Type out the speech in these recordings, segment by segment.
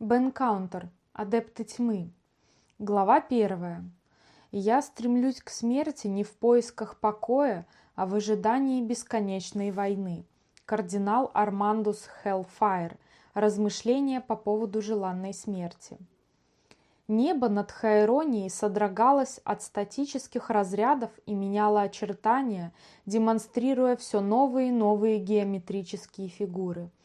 Бенкаунтер. Адепты тьмы. Глава первая. Я стремлюсь к смерти не в поисках покоя, а в ожидании бесконечной войны. Кардинал Армандус Хеллфайр. Размышления по поводу желанной смерти. Небо над Хайронией содрогалось от статических разрядов и меняло очертания, демонстрируя все новые и новые геометрические фигуры –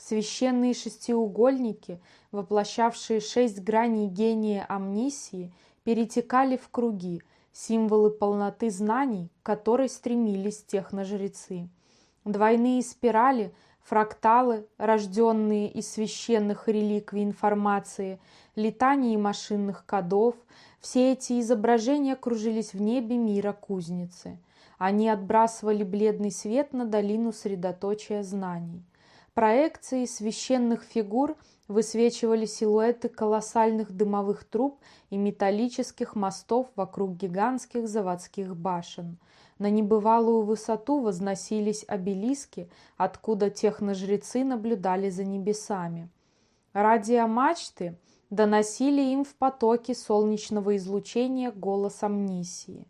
Священные шестиугольники, воплощавшие шесть граней гения амнисии, перетекали в круги, символы полноты знаний, к которой стремились техножрецы. Двойные спирали, фракталы, рожденные из священных реликвий информации, летаний машинных кодов, все эти изображения кружились в небе мира кузницы. Они отбрасывали бледный свет на долину средоточия знаний. Проекции священных фигур высвечивали силуэты колоссальных дымовых труб и металлических мостов вокруг гигантских заводских башен. На небывалую высоту возносились обелиски, откуда техножрецы наблюдали за небесами. Радиомачты доносили им в потоке солнечного излучения голос амнисии –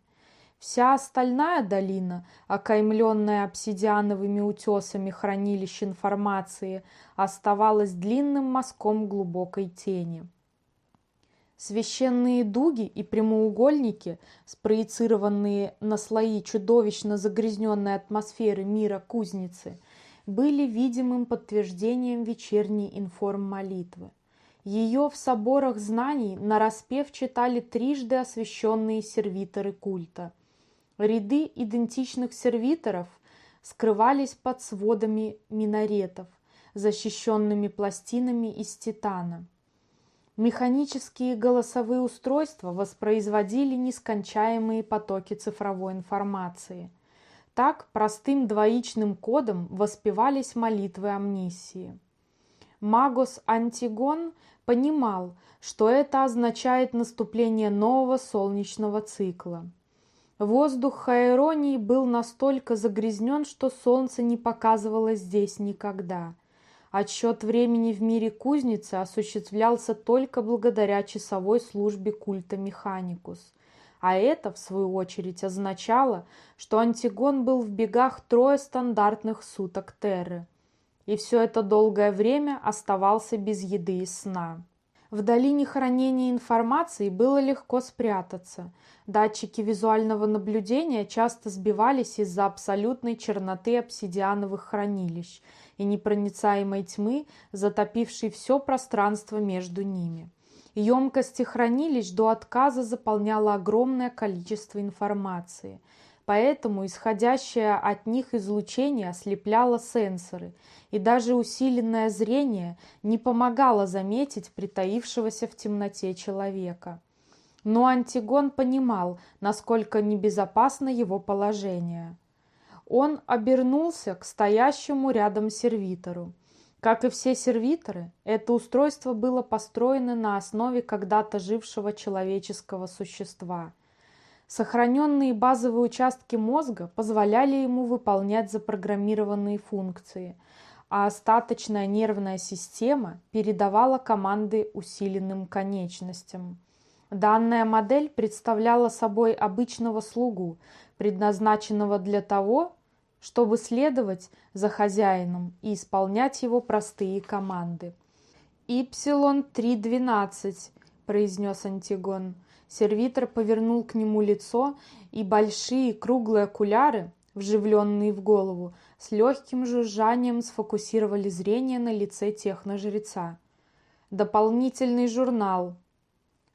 Вся остальная долина, окаймленная обсидиановыми утесами хранилищ информации, оставалась длинным мазком глубокой тени. Священные дуги и прямоугольники, спроецированные на слои чудовищно загрязненной атмосферы мира кузницы, были видимым подтверждением вечерней информ-молитвы. Ее в соборах знаний нараспев читали трижды освященные сервиторы культа – Ряды идентичных сервиторов скрывались под сводами минаретов, защищенными пластинами из титана. Механические голосовые устройства воспроизводили нескончаемые потоки цифровой информации. Так простым двоичным кодом воспевались молитвы амнисии. Магос Антигон понимал, что это означает наступление нового солнечного цикла – Воздух Хайронии был настолько загрязнен, что солнце не показывалось здесь никогда. Отсчет времени в мире кузницы осуществлялся только благодаря часовой службе культа Механикус. А это, в свою очередь, означало, что Антигон был в бегах трое стандартных суток Терры. И все это долгое время оставался без еды и сна. В долине хранения информации было легко спрятаться. Датчики визуального наблюдения часто сбивались из-за абсолютной черноты обсидиановых хранилищ и непроницаемой тьмы, затопившей все пространство между ними. Емкости хранилищ до отказа заполняло огромное количество информации – поэтому исходящее от них излучение ослепляло сенсоры, и даже усиленное зрение не помогало заметить притаившегося в темноте человека. Но Антигон понимал, насколько небезопасно его положение. Он обернулся к стоящему рядом сервитору. Как и все сервиторы, это устройство было построено на основе когда-то жившего человеческого существа – Сохраненные базовые участки мозга позволяли ему выполнять запрограммированные функции, а остаточная нервная система передавала команды усиленным конечностям. Данная модель представляла собой обычного слугу, предназначенного для того, чтобы следовать за хозяином и исполнять его простые команды. «Ипсилон-312», – произнес Антигон – Сервитор повернул к нему лицо, и большие круглые окуляры, вживленные в голову, с легким жужжанием сфокусировали зрение на лице техножреца. Дополнительный журнал.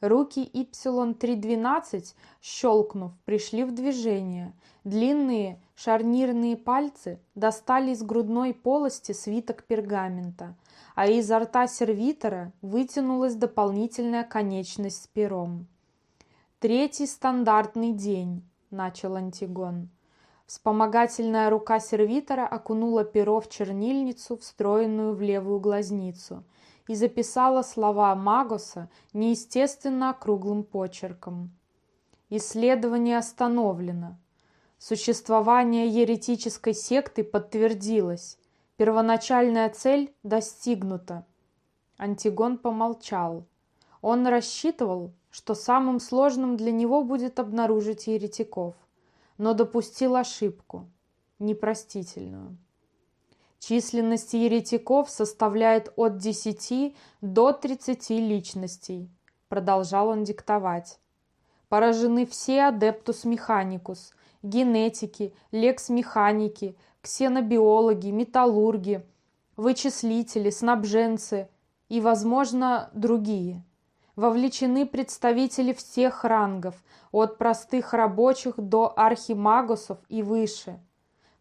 Руки Y312, щелкнув, пришли в движение. Длинные шарнирные пальцы достали из грудной полости свиток пергамента, а изо рта сервитора вытянулась дополнительная конечность с пером. «Третий стандартный день», – начал Антигон. Вспомогательная рука сервитора окунула перо в чернильницу, встроенную в левую глазницу, и записала слова Магоса неестественно округлым почерком. Исследование остановлено. Существование еретической секты подтвердилось. Первоначальная цель достигнута. Антигон помолчал. Он рассчитывал, что самым сложным для него будет обнаружить еретиков, но допустил ошибку, непростительную. Численность еретиков составляет от 10 до 30 личностей, продолжал он диктовать. Поражены все адептус механикус, генетики, лекс-механики, ксенобиологи, металлурги, вычислители, снабженцы и, возможно, другие. Вовлечены представители всех рангов, от простых рабочих до архимагусов и выше.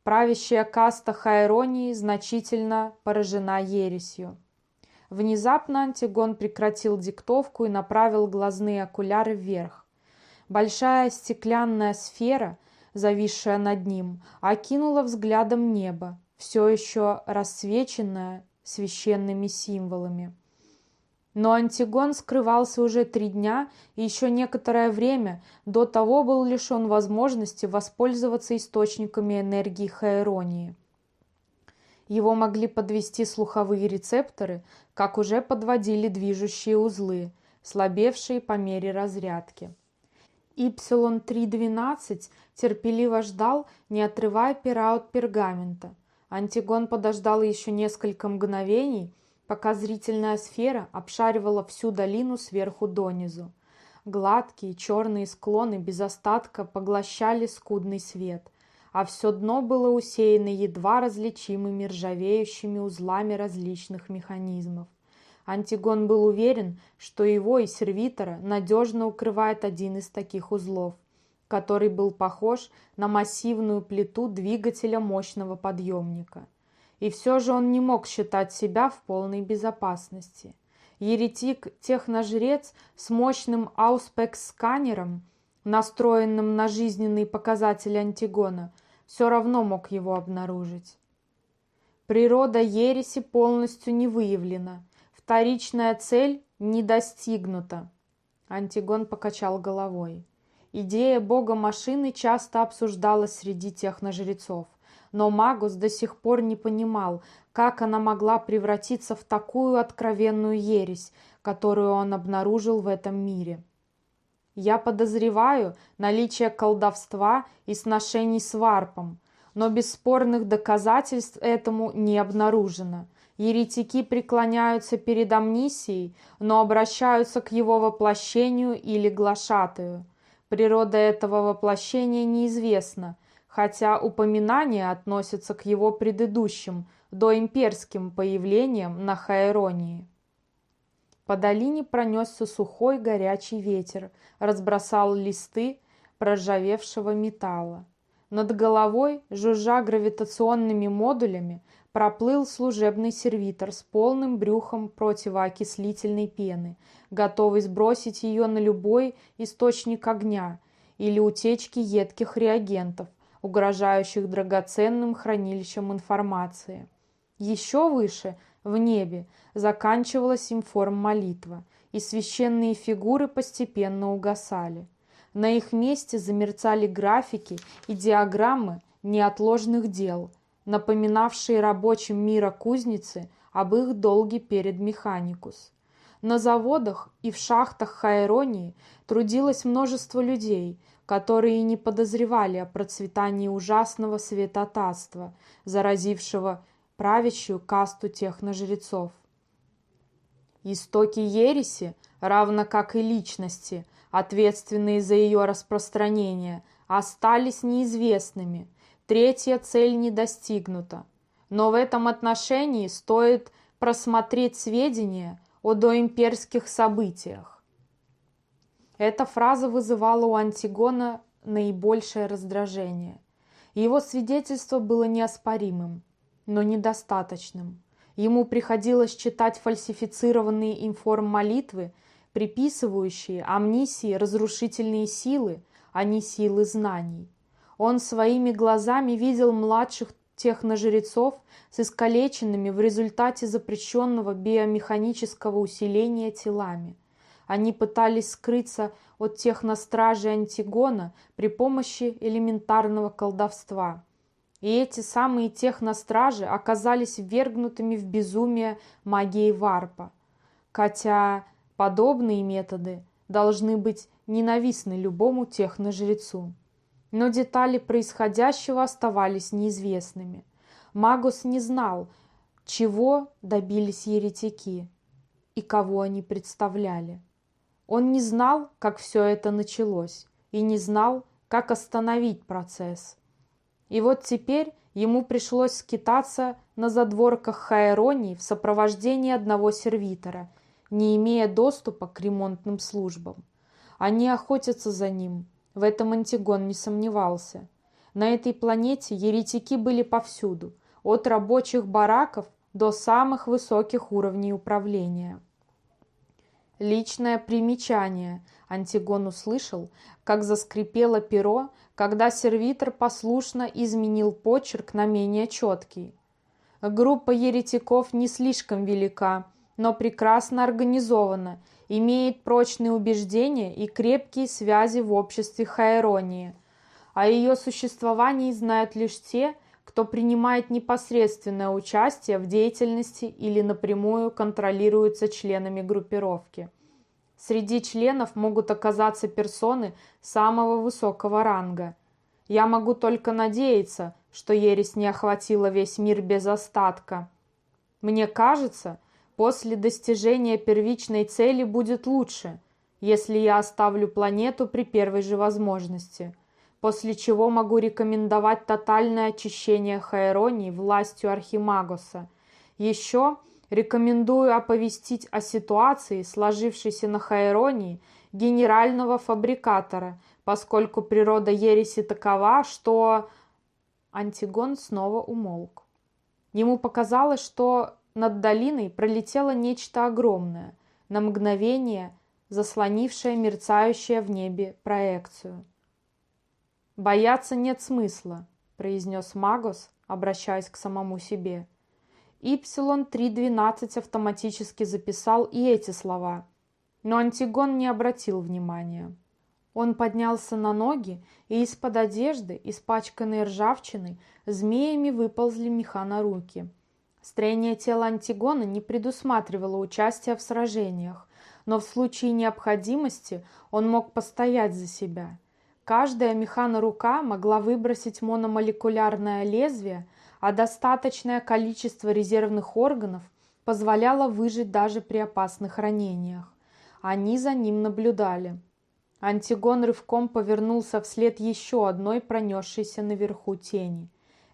Правящая каста Хайронии значительно поражена ересью. Внезапно Антигон прекратил диктовку и направил глазные окуляры вверх. Большая стеклянная сфера, зависшая над ним, окинула взглядом небо, все еще рассвеченное священными символами. Но Антигон скрывался уже три дня и еще некоторое время до того был лишен возможности воспользоваться источниками энергии Хаэронии. Его могли подвести слуховые рецепторы, как уже подводили движущие узлы, слабевшие по мере разрядки. Y312 терпеливо ждал, не отрывая пера от пергамента. Антигон подождал еще несколько мгновений, пока зрительная сфера обшаривала всю долину сверху донизу. Гладкие черные склоны без остатка поглощали скудный свет, а все дно было усеяно едва различимыми ржавеющими узлами различных механизмов. Антигон был уверен, что его и сервитора надежно укрывает один из таких узлов, который был похож на массивную плиту двигателя мощного подъемника. И все же он не мог считать себя в полной безопасности. Еретик-техножрец с мощным ауспекс-сканером, настроенным на жизненный показатель Антигона, все равно мог его обнаружить. Природа ереси полностью не выявлена – Вторичная цель не достигнута. Антигон покачал головой. Идея бога машины часто обсуждалась среди техножрецов, но Магус до сих пор не понимал, как она могла превратиться в такую откровенную ересь, которую он обнаружил в этом мире. Я подозреваю наличие колдовства и сношений с варпом, но бесспорных доказательств этому не обнаружено. Еретики преклоняются перед амнисией, но обращаются к его воплощению или глашатаю. Природа этого воплощения неизвестна, хотя упоминания относятся к его предыдущим, доимперским появлениям на Хаэронии. По долине пронесся сухой горячий ветер, разбросал листы проржавевшего металла. Над головой, жужжа гравитационными модулями, проплыл служебный сервитор с полным брюхом противоокислительной пены, готовый сбросить ее на любой источник огня или утечки едких реагентов, угрожающих драгоценным хранилищам информации. Еще выше, в небе, заканчивалась информ-молитва, и священные фигуры постепенно угасали. На их месте замерцали графики и диаграммы неотложных дел – напоминавшие рабочим мира кузницы об их долге перед механикус. На заводах и в шахтах Хайронии трудилось множество людей, которые не подозревали о процветании ужасного светотатства, заразившего правящую касту техножрецов. Истоки ереси, равно как и личности, ответственные за ее распространение, остались неизвестными – Третья цель не достигнута. Но в этом отношении стоит просмотреть сведения о доимперских событиях. Эта фраза вызывала у Антигона наибольшее раздражение. Его свидетельство было неоспоримым, но недостаточным. Ему приходилось читать фальсифицированные информ-молитвы, приписывающие амнисии разрушительные силы, а не силы знаний. Он своими глазами видел младших техножрецов с искалеченными в результате запрещенного биомеханического усиления телами. Они пытались скрыться от техностражей Антигона при помощи элементарного колдовства. И эти самые техностражи оказались ввергнутыми в безумие магией варпа. хотя подобные методы должны быть ненавистны любому техножрецу. Но детали происходящего оставались неизвестными. Магус не знал, чего добились еретики и кого они представляли. Он не знал, как все это началось, и не знал, как остановить процесс. И вот теперь ему пришлось скитаться на задворках Хаэронии в сопровождении одного сервитора, не имея доступа к ремонтным службам. Они охотятся за ним, в этом Антигон не сомневался. На этой планете еретики были повсюду, от рабочих бараков до самых высоких уровней управления. Личное примечание. Антигон услышал, как заскрипело перо, когда сервитор послушно изменил почерк на менее четкий. Группа еретиков не слишком велика, но прекрасно организована, имеет прочные убеждения и крепкие связи в обществе Хайронии. О ее существовании знают лишь те, кто принимает непосредственное участие в деятельности или напрямую контролируется членами группировки. Среди членов могут оказаться персоны самого высокого ранга. Я могу только надеяться, что ересь не охватила весь мир без остатка. Мне кажется, после достижения первичной цели будет лучше, если я оставлю планету при первой же возможности – после чего могу рекомендовать тотальное очищение Хайронии властью Архимагоса. Еще рекомендую оповестить о ситуации, сложившейся на Хайронии, генерального фабрикатора, поскольку природа ереси такова, что... Антигон снова умолк. Ему показалось, что над долиной пролетело нечто огромное, на мгновение заслонившее мерцающее в небе проекцию. «Бояться нет смысла», – произнес Магос, обращаясь к самому себе. Ипсилон-312 автоматически записал и эти слова, но Антигон не обратил внимания. Он поднялся на ноги, и из-под одежды, испачканной ржавчиной, змеями выползли меха на руки. Строение тела Антигона не предусматривало участия в сражениях, но в случае необходимости он мог постоять за себя – Каждая механорука могла выбросить мономолекулярное лезвие, а достаточное количество резервных органов позволяло выжить даже при опасных ранениях. Они за ним наблюдали. Антигон рывком повернулся вслед еще одной пронесшейся наверху тени.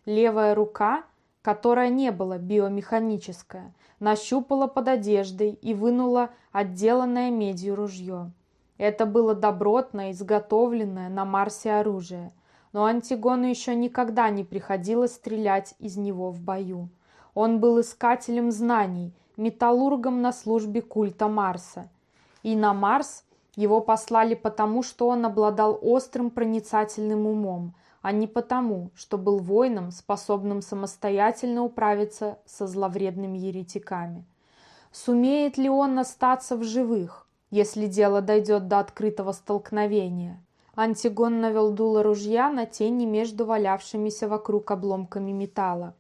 Левая рука, которая не была биомеханическая, нащупала под одеждой и вынула отделанное медью ружье. Это было добротное, изготовленное на Марсе оружие, но Антигону еще никогда не приходилось стрелять из него в бою. Он был искателем знаний, металлургом на службе культа Марса. И на Марс его послали потому, что он обладал острым проницательным умом, а не потому, что был воином, способным самостоятельно управиться со зловредными еретиками. Сумеет ли он остаться в живых? Если дело дойдет до открытого столкновения. Антигон навел дуло ружья на тени между валявшимися вокруг обломками металла.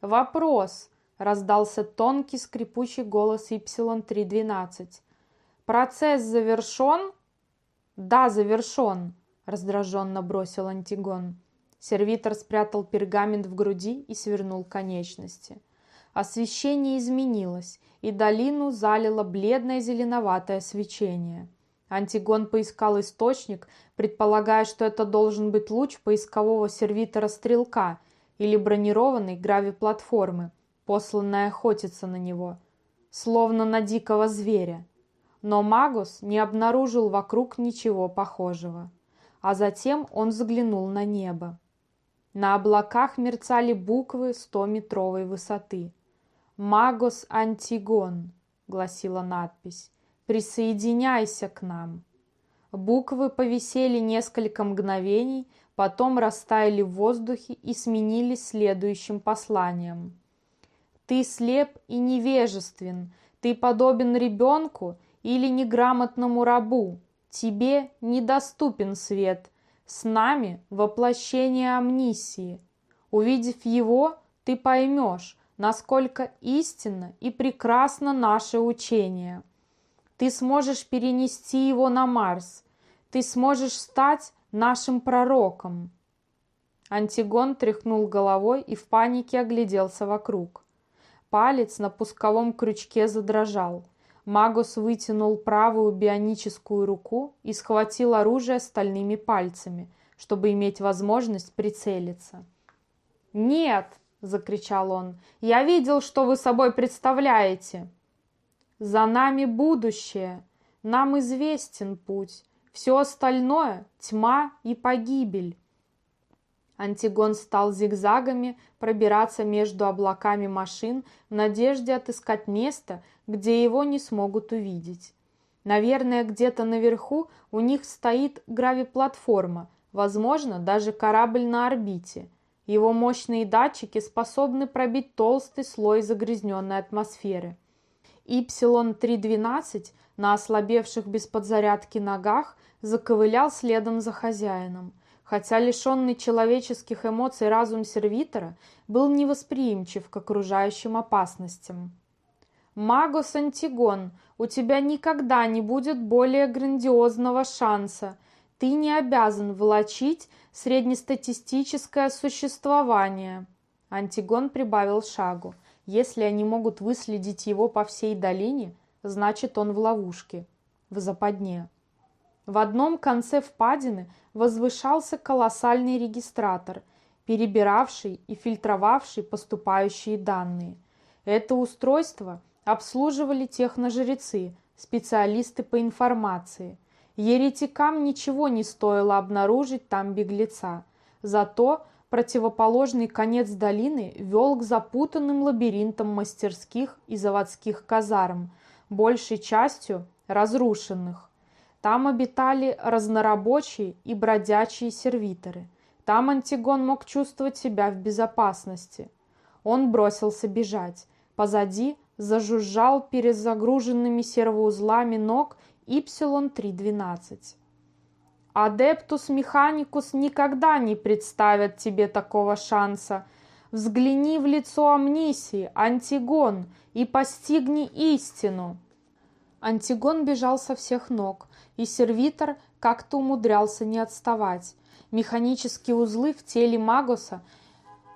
«Вопрос!» – раздался тонкий скрипучий голос Y-312. «Процесс завершен?» «Да, завершен!» – раздраженно бросил Антигон. Сервитор спрятал пергамент в груди и свернул конечности. Освещение изменилось, и долину залило бледное зеленоватое свечение. Антигон поискал источник, предполагая, что это должен быть луч поискового сервитора-стрелка или бронированной грави-платформы, посланной охотиться на него, словно на дикого зверя. Но Магус не обнаружил вокруг ничего похожего. А затем он взглянул на небо. На облаках мерцали буквы стометровой высоты. «Магос Антигон», — гласила надпись, — «присоединяйся к нам». Буквы повисели несколько мгновений, потом растаяли в воздухе и сменились следующим посланием. «Ты слеп и невежествен, ты подобен ребенку или неграмотному рабу, тебе недоступен свет, с нами воплощение амнисии. Увидев его, ты поймешь, насколько истинно и прекрасно наше учение. Ты сможешь перенести его на Марс. Ты сможешь стать нашим пророком. Антигон тряхнул головой и в панике огляделся вокруг. Палец на пусковом крючке задрожал. Магус вытянул правую бионическую руку и схватил оружие стальными пальцами, чтобы иметь возможность прицелиться. «Нет!» – закричал он. «Я видел, что вы собой представляете!» «За нами будущее! Нам известен путь! Все остальное – тьма и погибель!» Антигон стал зигзагами пробираться между облаками машин в надежде отыскать место, где его не смогут увидеть. Наверное, где-то наверху у них стоит гравиплатформа, возможно, даже корабль на орбите. Его мощные датчики способны пробить толстый слой загрязненной атмосферы. Y-312 на ослабевших без подзарядки ногах заковылял следом за хозяином – хотя лишенный человеческих эмоций разум сервитора был невосприимчив к окружающим опасностям. «Магос Антигон, у тебя никогда не будет более грандиозного шанса. Ты не обязан волочить среднестатистическое существование». Антигон прибавил шагу. Если они могут выследить его по всей долине, значит он в ловушке, в западне. В одном конце впадины возвышался колоссальный регистратор, перебиравший и фильтровавший поступающие данные. Это устройство обслуживали техножрецы, специалисты по информации. Еретикам ничего не стоило обнаружить там беглеца. Зато противоположный конец долины вел к запутанным лабиринтам мастерских и заводских казарм, большей частью разрушенных. Там обитали разнорабочие и бродячие сервиторы. Там Антигон мог чувствовать себя в безопасности. Он бросился бежать. Позади зажужжал перезагруженными сервоузлами ног Y-312. Адептус Механикус никогда не представят тебе такого шанса. Взгляни в лицо Амнисии, Антигон, и постигни истину. Антигон бежал со всех ног, и сервитор как-то умудрялся не отставать. Механические узлы в теле Магоса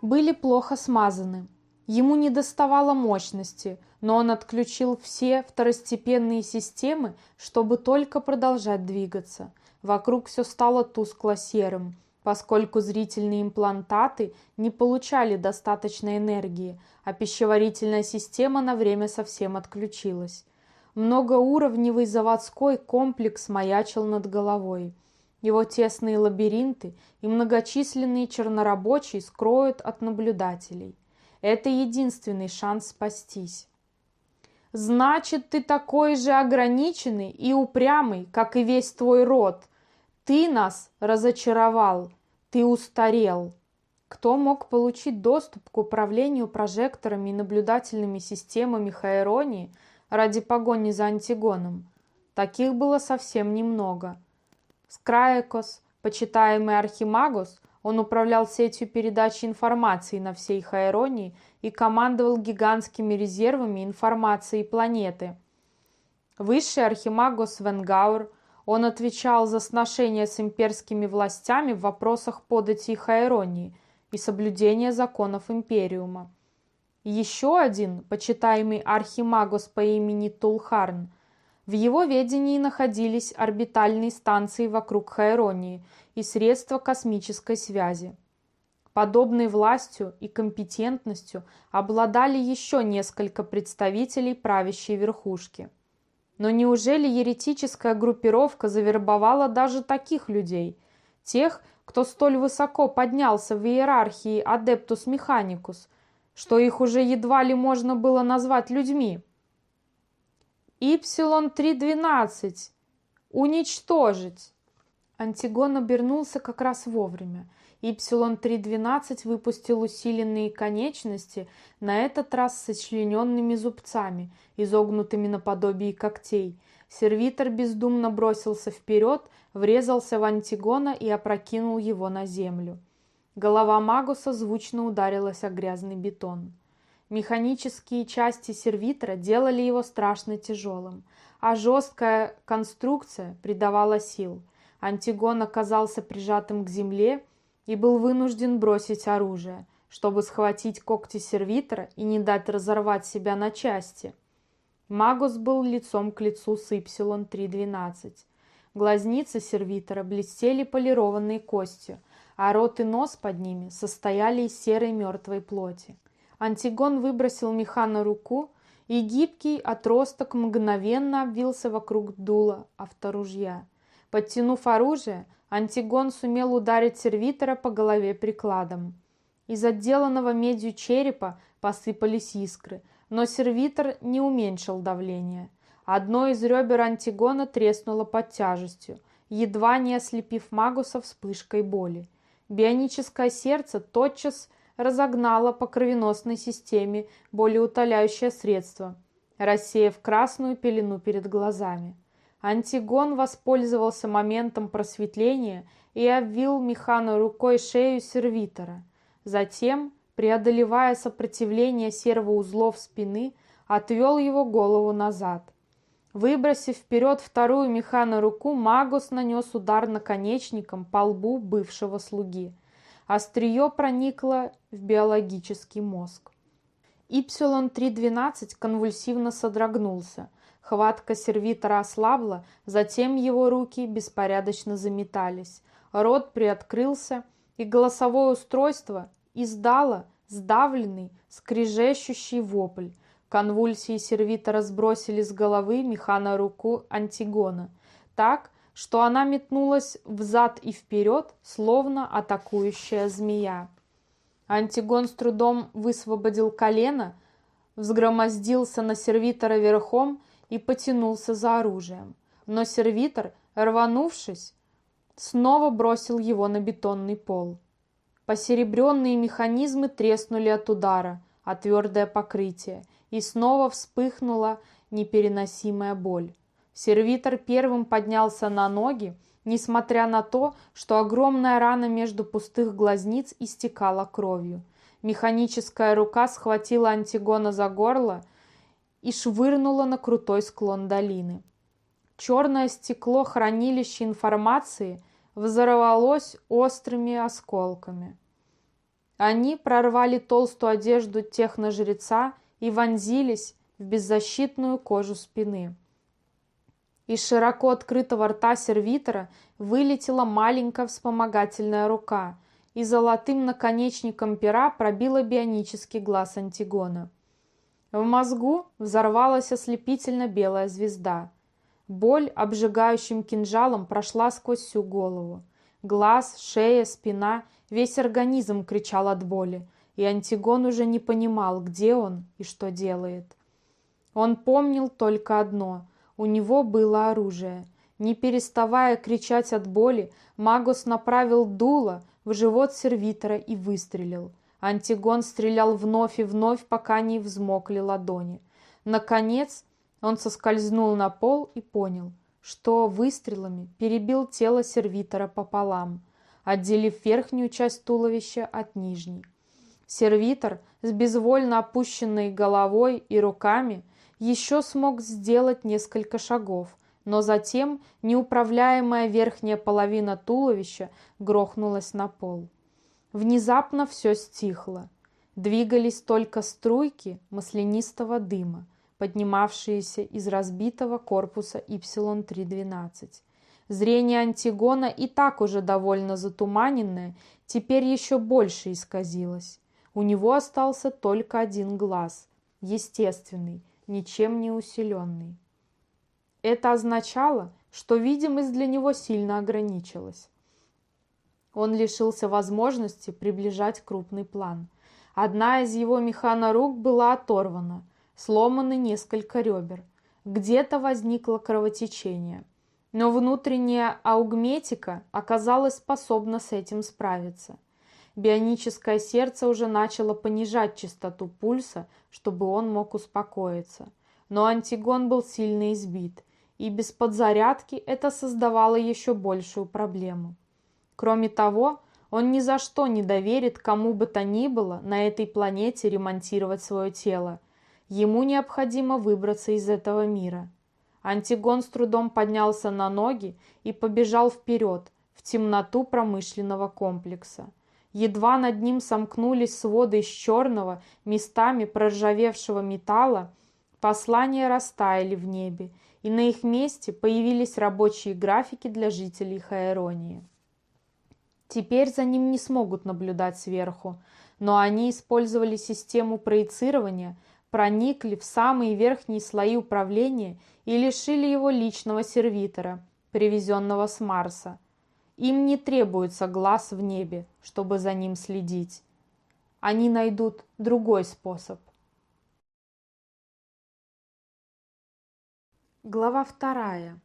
были плохо смазаны. Ему не доставало мощности, но он отключил все второстепенные системы, чтобы только продолжать двигаться. Вокруг все стало тускло-серым, поскольку зрительные имплантаты не получали достаточной энергии, а пищеварительная система на время совсем отключилась. Многоуровневый заводской комплекс маячил над головой. Его тесные лабиринты и многочисленные чернорабочие скроют от наблюдателей. Это единственный шанс спастись. «Значит, ты такой же ограниченный и упрямый, как и весь твой род. Ты нас разочаровал, ты устарел». Кто мог получить доступ к управлению прожекторами и наблюдательными системами Хайронии – ради погони за Антигоном. Таких было совсем немного. Скраекос, почитаемый Архимагос, он управлял сетью передачи информации на всей Хайронии и командовал гигантскими резервами информации планеты. Высший Архимагос Венгаур, он отвечал за сношение с имперскими властями в вопросах подати Хайронии и соблюдения законов Империума. Еще один, почитаемый архимагос по имени Тулхарн, в его ведении находились орбитальные станции вокруг Хайронии и средства космической связи. Подобной властью и компетентностью обладали еще несколько представителей правящей верхушки. Но неужели еретическая группировка завербовала даже таких людей, тех, кто столь высоко поднялся в иерархии Адептус Механикус – что их уже едва ли можно было назвать людьми. Y-312. Уничтожить. Антигон обернулся как раз вовремя. Y-312 выпустил усиленные конечности, на этот раз сочлененными зубцами, изогнутыми наподобие когтей. Сервитор бездумно бросился вперед, врезался в Антигона и опрокинул его на землю. Голова Магуса звучно ударилась о грязный бетон. Механические части сервитора делали его страшно тяжелым, а жесткая конструкция придавала сил. Антигон оказался прижатым к земле и был вынужден бросить оружие, чтобы схватить когти сервитора и не дать разорвать себя на части. Магус был лицом к лицу с Y-312. Глазницы сервитора блестели полированной костью, а рот и нос под ними состояли из серой мертвой плоти. Антигон выбросил меха на руку, и гибкий отросток мгновенно обвился вокруг дула авторужья. Подтянув оружие, Антигон сумел ударить сервитора по голове прикладом. Из отделанного медью черепа посыпались искры, но сервитор не уменьшил давление. Одно из ребер Антигона треснуло под тяжестью, едва не ослепив Магуса вспышкой боли. Бионическое сердце тотчас разогнала по кровеносной системе болеутоляющее средство, рассеяв красную пелену перед глазами. Антигон воспользовался моментом просветления и обвил механу рукой шею сервитора. Затем, преодолевая сопротивление сервоузлов спины, отвел его голову назад. Выбросив вперед вторую механу руку, Магус нанес удар наконечником по лбу бывшего слуги. Острие проникло в биологический мозг. Y312 конвульсивно содрогнулся. Хватка сервитора ослабла, затем его руки беспорядочно заметались. Рот приоткрылся, и голосовое устройство издало сдавленный, скрежещущий вопль. Конвульсии сервитора сбросили с головы механа руку Антигона, так, что она метнулась взад и вперед, словно атакующая змея. Антигон с трудом высвободил колено, взгромоздился на сервитора верхом и потянулся за оружием. Но сервитор, рванувшись, снова бросил его на бетонный пол. Посеребренные механизмы треснули от удара, а твердое покрытие, и снова вспыхнула непереносимая боль. Сервитор первым поднялся на ноги, несмотря на то, что огромная рана между пустых глазниц истекала кровью. Механическая рука схватила Антигона за горло и швырнула на крутой склон долины. Черное стекло хранилища информации взорвалось острыми осколками. Они прорвали толстую одежду техножреца и вонзились в беззащитную кожу спины. Из широко открытого рта сервитора вылетела маленькая вспомогательная рука и золотым наконечником пера пробила бионический глаз Антигона. В мозгу взорвалась ослепительно белая звезда. Боль обжигающим кинжалом прошла сквозь всю голову. Глаз, шея, спина, весь организм кричал от боли, и Антигон уже не понимал, где он и что делает. Он помнил только одно у него было оружие. Не переставая кричать от боли, Магус направил дуло в живот сервитора и выстрелил. Антигон стрелял вновь и вновь, пока не взмокли ладони. Наконец он соскользнул на пол и понял, что выстрелами перебил тело сервитора пополам, отделив верхнюю часть туловища от нижней. Сервитор с безвольно опущенной головой и руками еще смог сделать несколько шагов, но затем неуправляемая верхняя половина туловища грохнулась на пол. Внезапно все стихло. Двигались только струйки маслянистого дыма, поднимавшиеся из разбитого корпуса Y-312. Зрение Антигона и так уже довольно затуманенное, теперь еще больше исказилось. У него остался только один глаз, естественный, ничем не усиленный. Это означало, что видимость для него сильно ограничилась. Он лишился возможности приближать крупный план. Одна из его механорук была оторвана, сломаны несколько ребер. Где-то возникло кровотечение. Но внутренняя аугметика оказалась способна с этим справиться – Бионическое сердце уже начало понижать частоту пульса, чтобы он мог успокоиться. Но Антигон был сильно избит, и без подзарядки это создавало еще большую проблему. Кроме того, Он ни за что не доверит кому бы то ни было на этой планете ремонтировать свое тело. Ему необходимо выбраться из этого мира. Антигон с трудом поднялся на ноги и побежал вперед, в темноту промышленного комплекса. Едва над ним сомкнулись своды из черного, местами проржавевшего металла, послания растаяли в небе, и на их месте появились рабочие графики для жителей Хаэронии. Теперь за ним не смогут наблюдать сверху, но они использовали систему проецирования, проникли в самые верхние слои управления и лишили его личного сервитора, привезенного с Марса. Им не требуется глаз в небе, чтобы за ним следить. Они найдут другой способ. Глава вторая.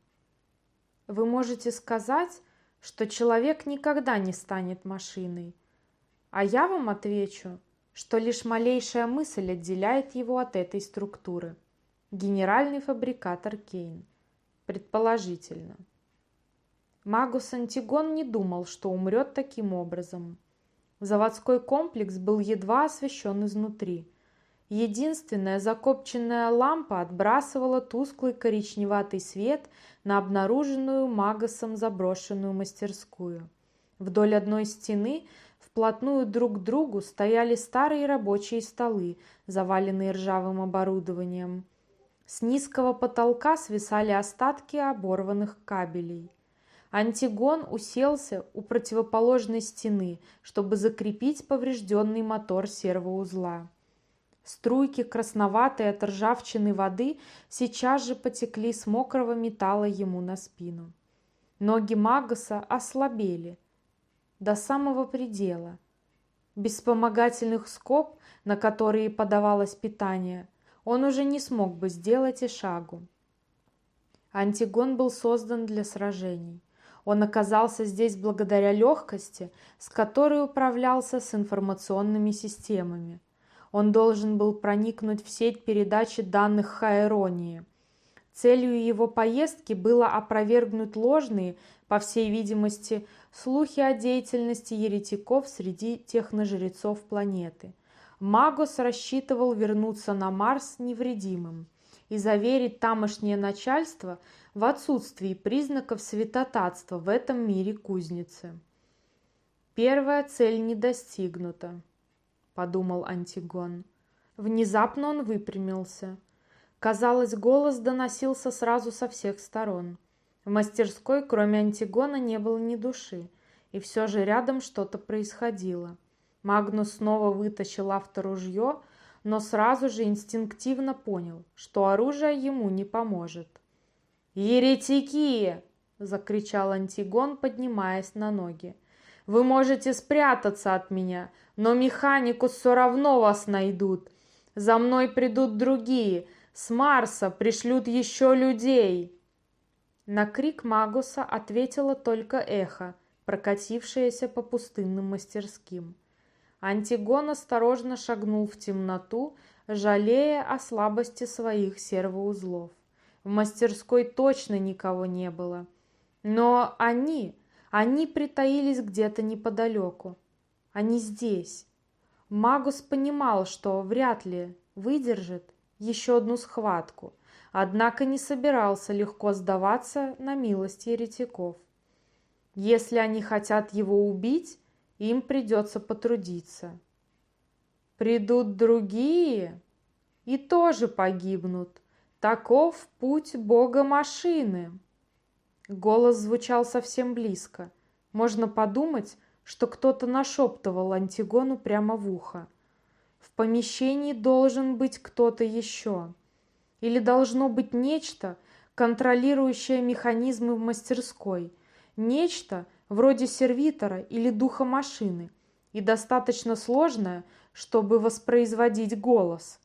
Вы можете сказать, что человек никогда не станет машиной, а я вам отвечу, что лишь малейшая мысль отделяет его от этой структуры. Генеральный фабрикатор Кейн. Предположительно. Магус Антигон не думал, что умрет таким образом. Заводской комплекс был едва освещен изнутри – Единственная закопченная лампа отбрасывала тусклый коричневатый свет на обнаруженную Магосом заброшенную мастерскую. Вдоль одной стены вплотную друг к другу стояли старые рабочие столы, заваленные ржавым оборудованием. С низкого потолка свисали остатки оборванных кабелей. Антигон уселся у противоположной стены, чтобы закрепить поврежденный мотор сервоузла. Струйки красноватой от ржавчины воды сейчас же потекли с мокрого металла ему на спину. Ноги Магоса ослабели до самого предела. Без вспомогательных скоб, на которые подавалось питание, он уже не смог бы сделать и шагу. Антигон был создан для сражений. Он оказался здесь благодаря легкости, с которой управлялся с информационными системами. Он должен был проникнуть в сеть передачи данных Хаэронии. Целью его поездки было опровергнуть ложные, по всей видимости, слухи о деятельности еретиков среди техножрецов планеты. Магос рассчитывал вернуться на Марс невредимым и заверить тамошнее начальство в отсутствии признаков святотатства в этом мире кузницы. Первая цель не достигнута подумал Антигон. Внезапно он выпрямился. Казалось, голос доносился сразу со всех сторон. В мастерской, кроме Антигона, не было ни души, и все же рядом что-то происходило. Магнус снова вытащил авторужье, но сразу же инстинктивно понял, что оружие ему не поможет. «Еретики!» – закричал Антигон, поднимаясь на ноги. «Вы можете спрятаться от меня, но механику все равно вас найдут. За мной придут другие. С Марса пришлют еще людей. На крик Магуса ответило только эхо, прокатившееся по пустынным мастерским. Антигон осторожно шагнул в темноту, жалея о слабости своих сервоузлов. В мастерской точно никого не было. Но они, они притаились где-то неподалеку. Они здесь. Магус понимал, что вряд ли выдержит еще одну схватку, однако не собирался легко сдаваться на милость еретиков. Если они хотят его убить, им придется потрудиться. Придут другие и тоже погибнут. Таков путь бога машины. Голос звучал совсем близко. Можно подумать, что кто-то нашептывал Антигону прямо в ухо. В помещении должен быть кто-то еще. Или должно быть нечто, контролирующее механизмы в мастерской. Нечто вроде сервитора или духа машины. И достаточно сложное, чтобы воспроизводить голос.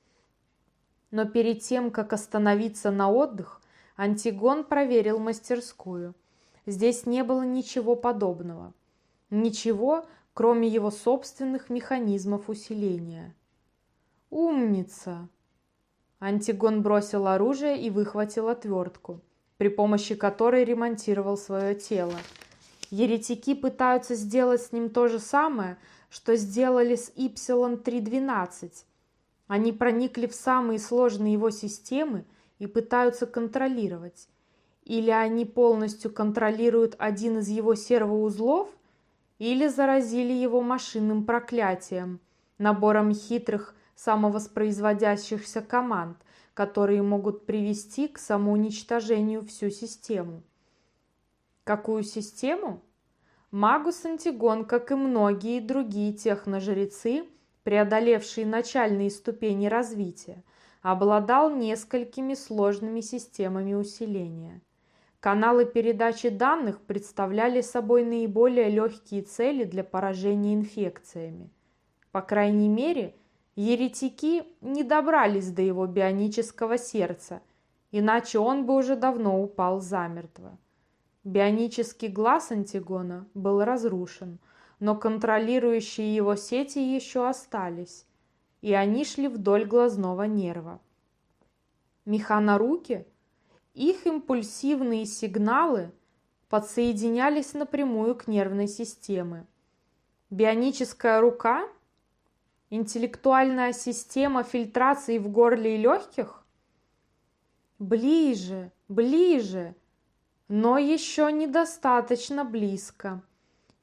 Но перед тем, как остановиться на отдых, Антигон проверил мастерскую. Здесь не было ничего подобного. Ничего, кроме его собственных механизмов усиления. «Умница!» Антигон бросил оружие и выхватил отвертку, при помощи которой ремонтировал свое тело. Еретики пытаются сделать с ним то же самое, что сделали с Y312. Они проникли в самые сложные его системы и пытаются контролировать. Или они полностью контролируют один из его сервоузлов, или заразили его машинным проклятием, набором хитрых самовоспроизводящихся команд, которые могут привести к самоуничтожению всю систему. Какую систему? Магус Антигон, как и многие другие техножрецы, преодолевшие начальные ступени развития, обладал несколькими сложными системами усиления. Каналы передачи данных представляли собой наиболее легкие цели для поражения инфекциями. По крайней мере, еретики не добрались до его бионического сердца, иначе он бы уже давно упал замертво. Бионический глаз Антигона был разрушен, но контролирующие его сети еще остались, и они шли вдоль глазного нерва. Механоруки, их импульсивные сигналы подсоединялись напрямую к нервной системе. Бионическая рука, интеллектуальная система фильтрации в горле и легких? Ближе, ближе, но еще недостаточно близко.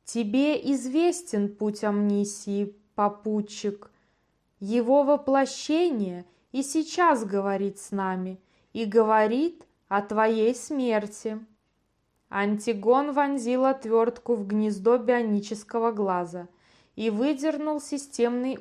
Тебе известен путь амнисии, попутчик. Его воплощение и сейчас говорит с нами, и говорит о твоей смерти. Антигон вонзил отвертку в гнездо бионического глаза и выдернул системный